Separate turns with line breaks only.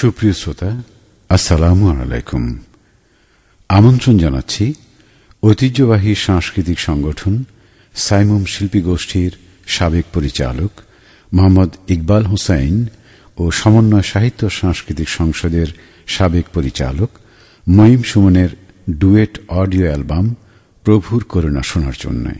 সুপ্রিয় শ্রোতা, আসসালাম আলাইকুম। আমন্ত্রণ জানাচ্ছি ঐতিহ্যবাহী সাংস্কৃতিক সংগঠন সাইমুম শিল্পী গোষ্ঠীর সাবেক পরিচালক মোহাম্মদ ইকবাল হুসাইন ও সমন্বয় সাহিত্য সাংস্কৃতিক সংসদের সাবেক পরিচালক মঈম সুমনের ডুয়েট অডিও অ্যালবাম প্রভুর করুণা শোনার জন্যে।